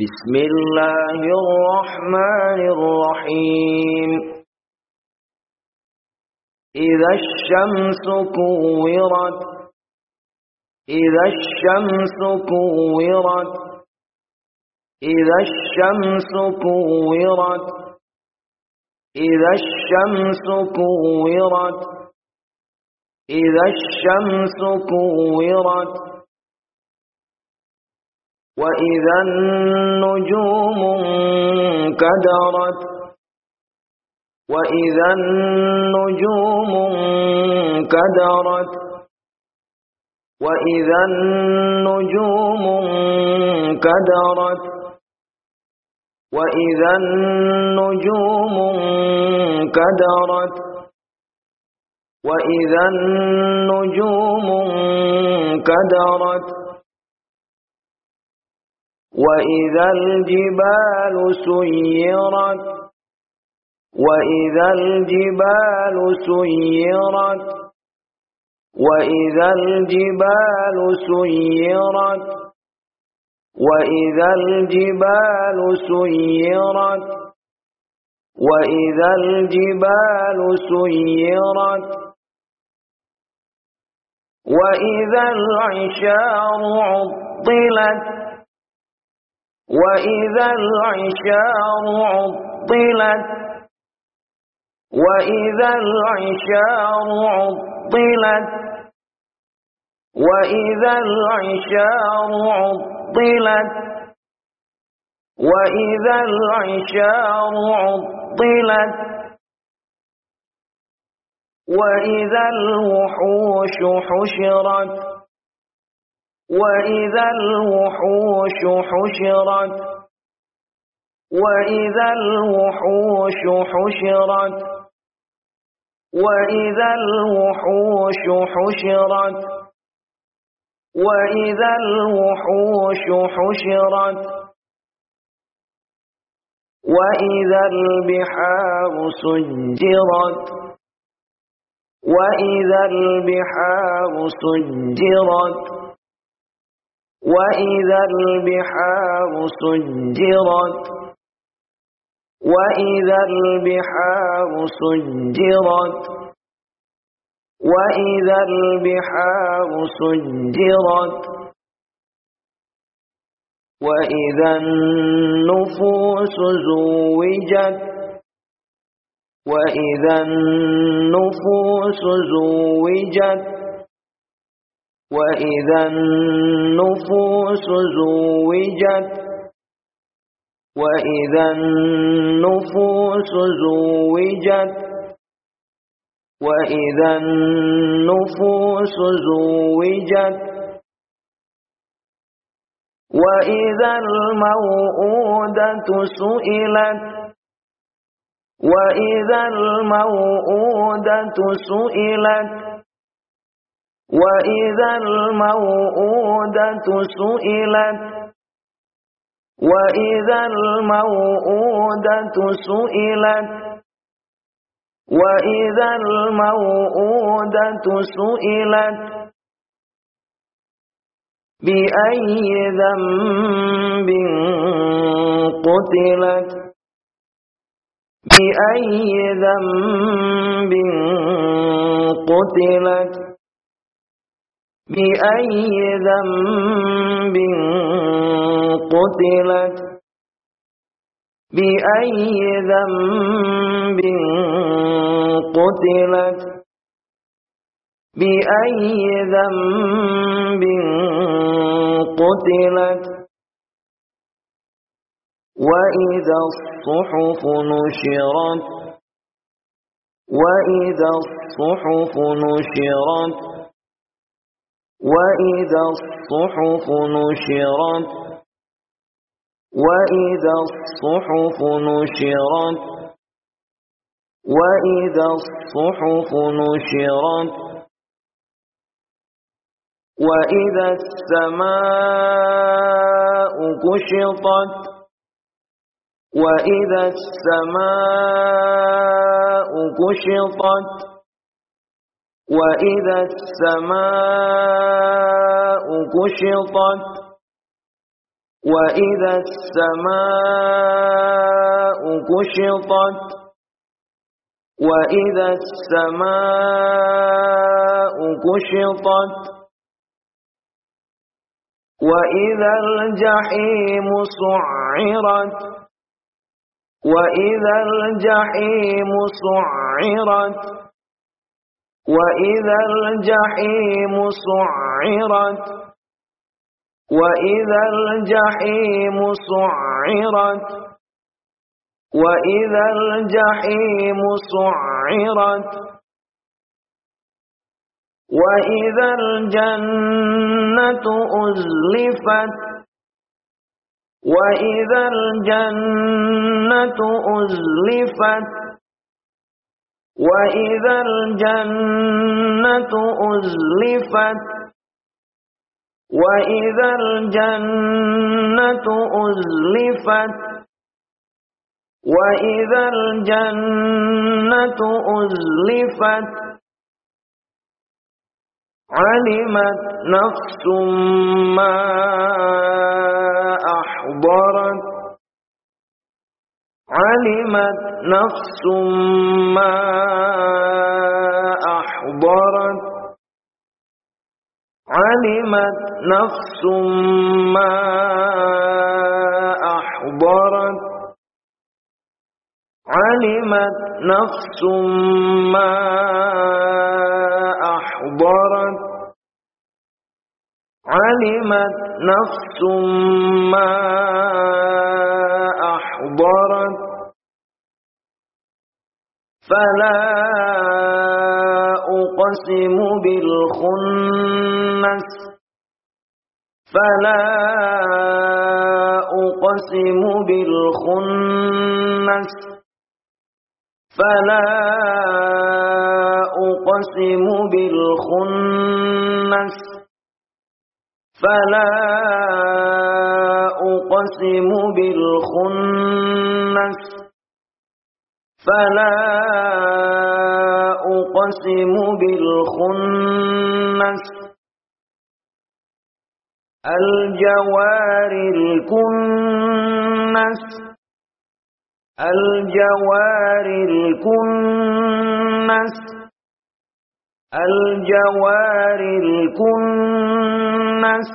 بسم الله الرحمن الرحيم. إذا الشمس كورت إذا الشمس كورت إذا الشمس كورت إذا الشمس كورت إذا الشمس كورت. وإذا النجوم انكدرت وإذا النجوم انكدرت وإذا النجوم انكدرت وإذا النجوم انكدرت وإذا النجوم انكدرت وإذا الجبال سيرت وإذا الجبال سيرت وإذا الجبال سيرت وإذا الجبال سيرت وإذا الجبال سيرت. وإذا العشار عطلت وإذا العشار عطلت وإذا العشار عطلت وإذا العشار عطلت وإذا العشار عطلت وإذا الوحوش حشرت. وإذا الوحوش حشرت وإذا الوحوش حشرت وإذا الوحوش حشرت وإذا الوحوش حشرت وإذا البحار سجرت وإذا البحار سجرت وإذا البحار سجرت وإذا البحار سجرت وإذا البحار سجرت وإذا النفوس زوجت وإذا النفوس زوجت وإذا النفوس زوجت وإذا النفوس زوجت وإذا النفوس زوجت وإذا الموءودة سئلت وإذا الموءودة سئلت وإذا الموءودة سئلت وإذا الموءودة سئلت وإذا الموءودة سئلت بأي ذنب قتلت بأي ذنب قتلت بأي ذنب قتلت؟ بأي ذنب قتلت؟ بأي ذنب قتلت؟ وإذا الصحف نشرت؟ وإذا الصحف نشرت؟ وإذا الصحف نشرت وإذا الصحف نشرت وإذا الصحف نشرت وإذا السماء كشطت وإذا السماء كشطت وإذا السماء كشطت وإذا السماء كشطت وإذا السماء كشطت وإذا الجحيم سعرت وإذا الجحيم سعرت وإذا الجحيم سعرت وإذا الجحيم سعرت وإذا الجحيم سعرت وإذا الجنة أزلفت وإذا الجنة أزلفت وإذا الجنة أزلفت وإذا الجنة أزلفت وإذا الجنة أزلفت علمت نفس ما أحضرت علمت نفس ما أحضرت علمت نفس ما أحضرت علمت نفس ما أحضرت علمت نفس ما أحضرت فلا أقسم بالخنس. فلا أقسم بالخنس. فلا أقسم بالخنس. فلا أقسم بالخنس فلا أقسم بالخنس الجوار الكنس الجوار الكنس الجوار الكنس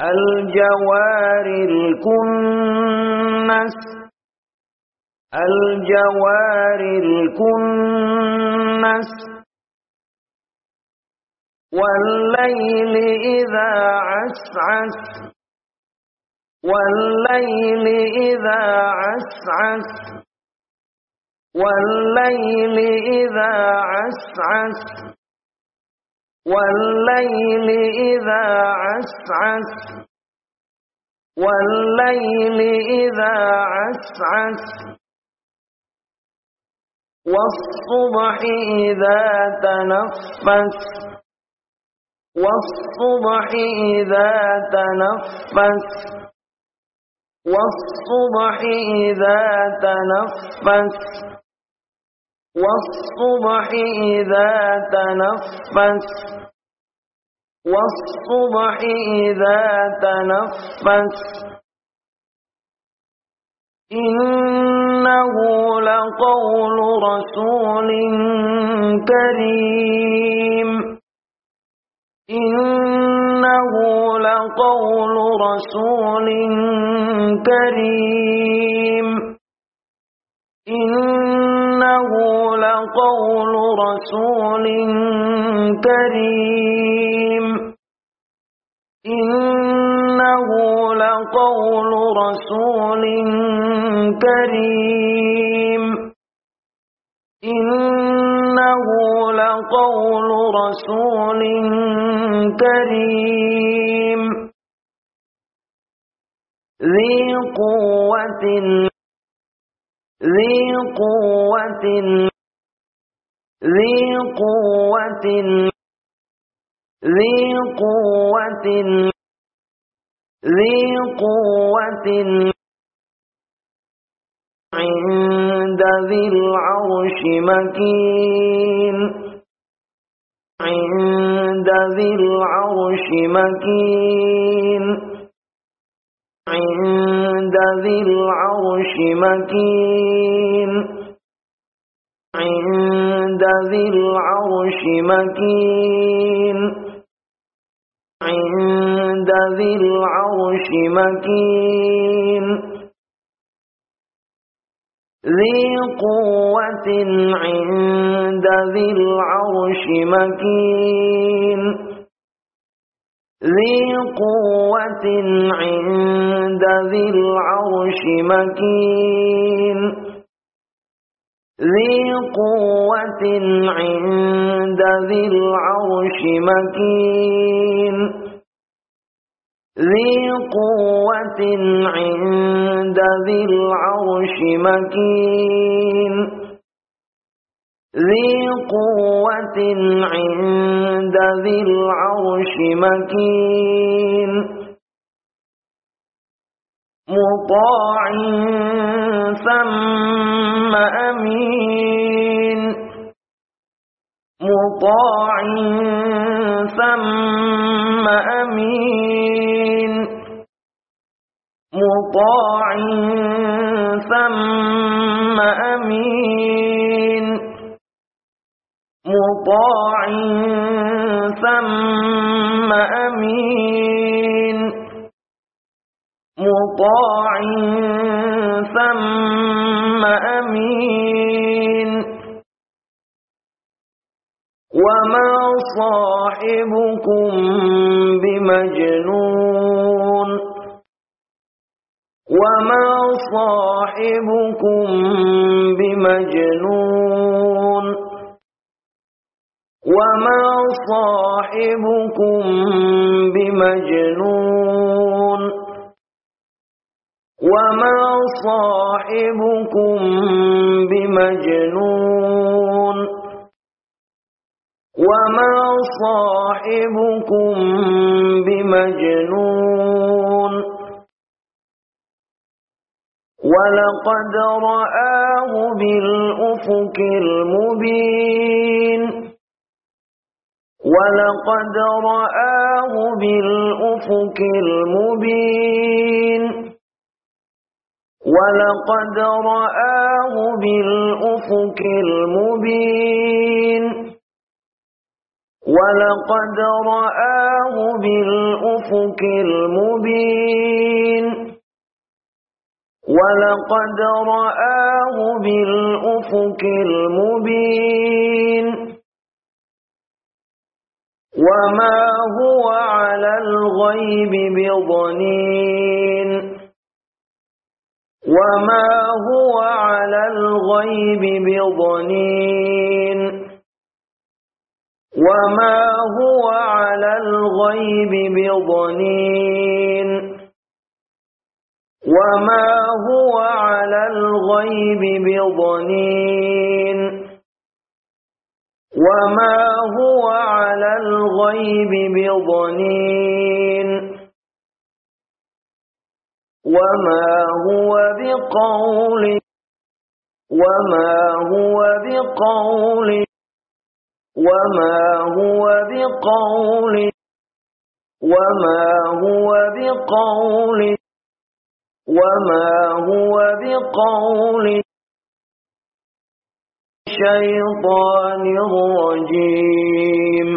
الجوار الكنس الجوار الكنس. والليل إذا عسعس والليل إذا عسعس والليل إذا عسعس. والليل إذا عسعس والليل إذا عسعس والصبح إذا تنفس والصبح إذا تنفس والصبح إذا تنفس. والصبح إذا تنفس والصبح إذا تنفس إنه لقول رسول كريم. إنه لقول رسول كريم. إنه لقول رسول كريم. إنه لقول رسول كريم. إنه لقول رسول كريم. ذي قوة ذي قوة ذي قوة ذي قوة ذي قوة عند ذي العرش مكين. عند ذي العرش مكين. عند ذي العرش مكين. العرش مكين. عند ذي العرش مكين. ذي قوة عند ذي العرش مكين. ذي قوة عند ذي العرش مكين. ذي قوة عند ذي العرش مكين ذي قوة عند ذي العرش مكين ذي قوة عند ذي العرش مكين مطاع ثم أمين. مطاع ثم أمين. مطاع ثم أمين. مطاع ثم أمين. مطاع ثم أمين وما صاحبكم بمجنون وما صاحبكم بمجنون وما صاحبكم بمجنون وما صاحبكم بمجنون وما صاحبكم بمجنون ولقد رآه بالأفق المبين ولقد رآه بالأفق المبين ولقد رآه بالأفق المبين ولقد رآه بالأفق المبين ولقد رآه بالأفق المبين وما هو على الغيب بضنين وما هو على الغيب بضنين وما هو على الغيب بضنين وما هو على الغيب بضنين وما هو على الغيب بضنين وما هو بقول وما هو بقول وما هو بقول وما هو بقول وما هو بقول الشيطان الرجيم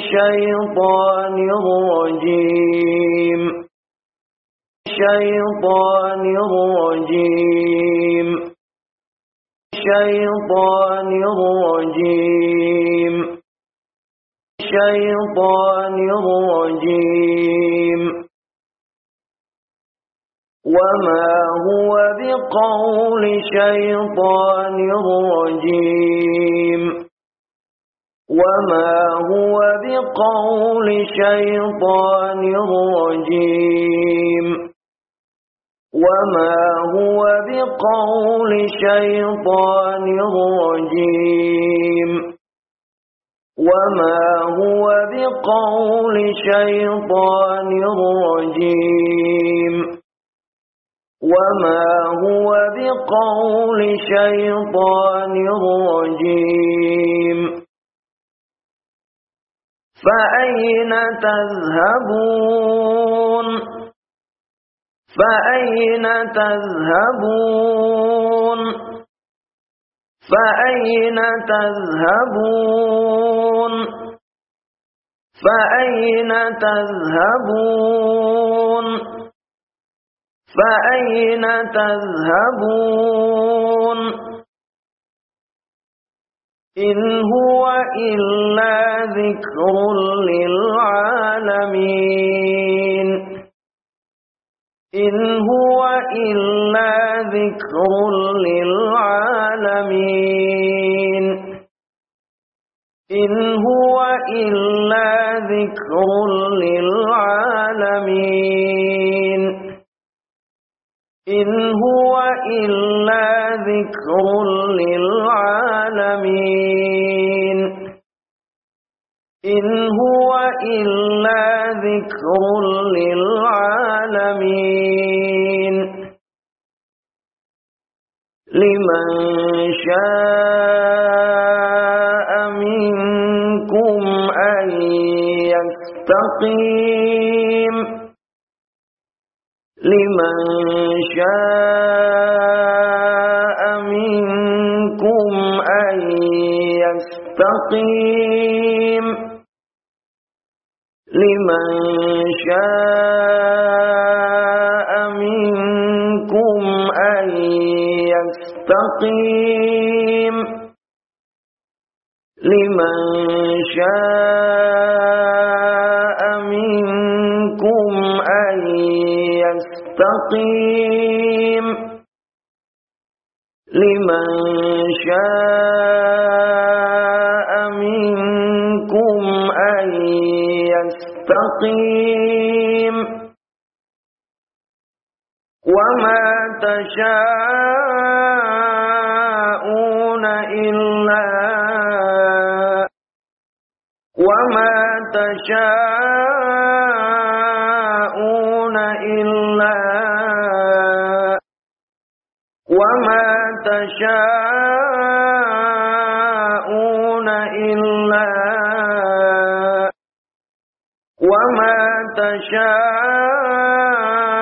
شيطان الرجيم شيطان الرجيم. شيطان الرجيم. شيطان الرجيم. وما هو بقول شيطان رجيم وما هو بقول شيطان رجيم وما هو بقول شيطان رجيم وما هو بقول شيطان رجيم وما هو بقول شيطان رجيم فأين تذهبون فأين تذهبون؟ فأين تذهبون؟ فأين تذهبون؟ فأين تذهبون؟ إن هو إلا ذكر للعالمين. إن هو إلا ذكر للعالمين. إن هو إلا ذكر للعالمين. إن هو إلا ذكر للعالمين. إن هو إلا ذكر للعالمين. لمن شاء منكم أن يستقيم. لمن شاء منكم أن يستقيم. لمن شاء منكم أن يستقيم. لمن شاء منكم أن يستقيم. وما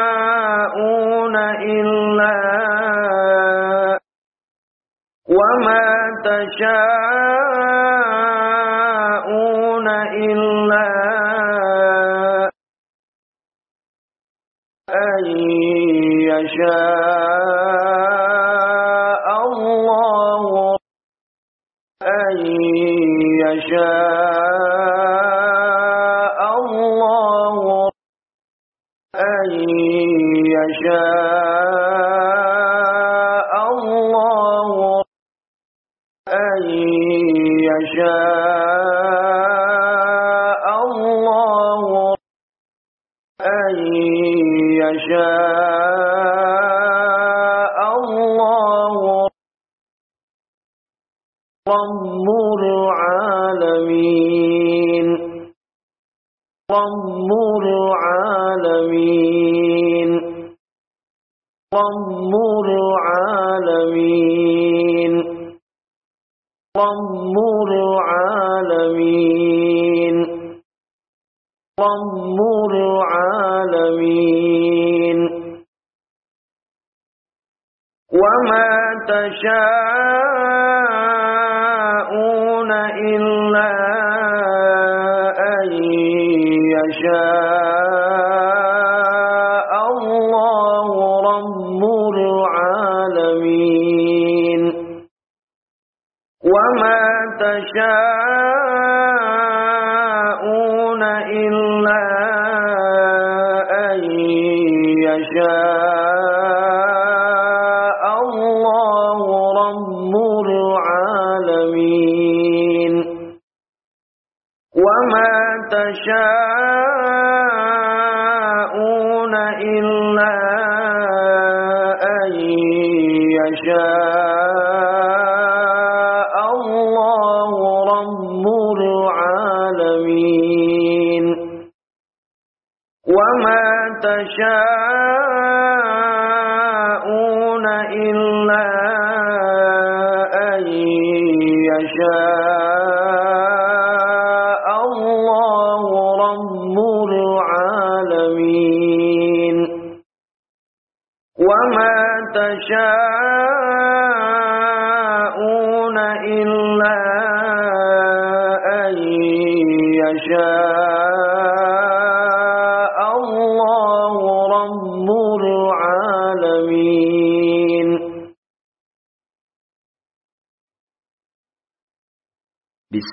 تشاءون إلا وما تشاءون يشاء. يشاء. وما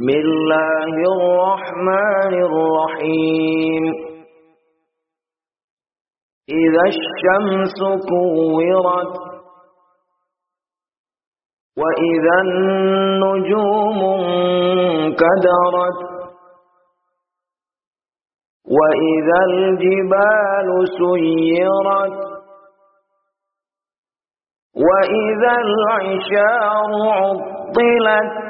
بسم الله الرحمن الرحيم. إذا الشمس كورت وإذا النجوم انكدرت وإذا الجبال سيرت وإذا العشار عطلت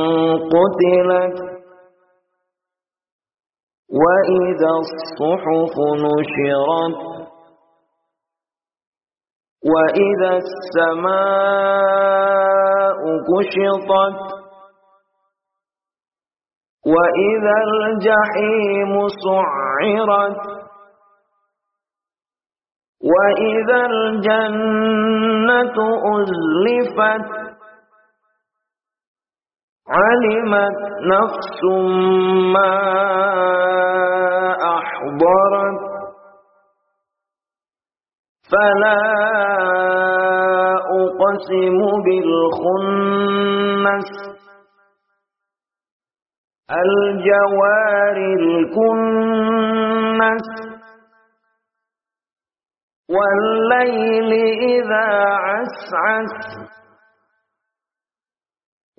قتلت وإذا الصحف نشرت وإذا السماء كشطت وإذا الجحيم سعرت وإذا الجنة أزلفت علمت نفس ما أحضرت فلا أقسم بالخنس الجوار الكنس والليل إذا عسعس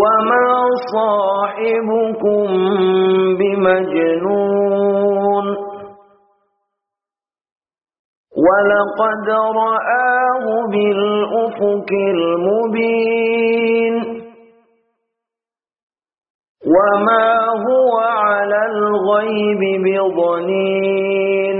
وما صاحبكم بمجنون ولقد رآه بالأفق المبين وما هو على الغيب بضنين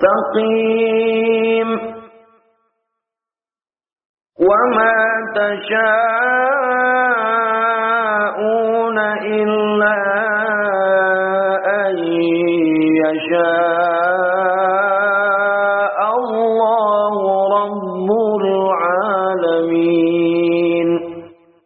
يستقيم وما تشاءون إلا